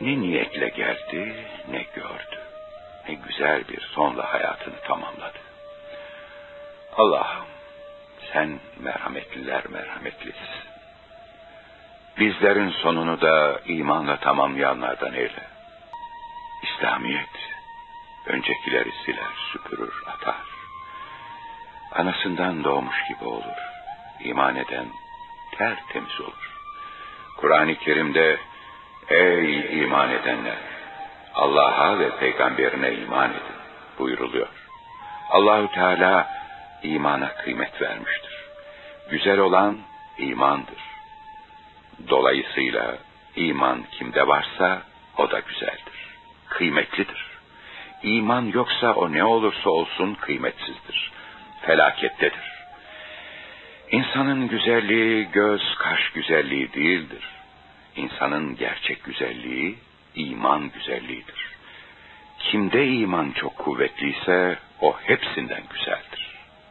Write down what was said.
Ne niyetle geldi ne gördü. Ne güzel bir sonla hayatını tamamladı. Allah'ım sen merhametliler merhametlisin. Bizlerin sonunu da imanla tamamlayanlardan eyle. İslamiyet öncekileri siler, süpürür, atar. Anasından doğmuş gibi olur. İman eden tertemiz olur. Kur'an-ı Kerim'de ey iman edenler Allah'a ve peygamberine iman edin buyuruluyor. Allahü Teala imana kıymet vermiştir. Güzel olan imandır. Dolayısıyla iman kimde varsa o da güzeldir. Kıymetlidir. İman yoksa o ne olursa olsun kıymetsizdir. Felakettedir. İnsanın güzelliği göz kaş güzelliği değildir. İnsanın gerçek güzelliği iman güzelliğidir. Kimde iman çok kuvvetliyse o hepsinden güzeldir.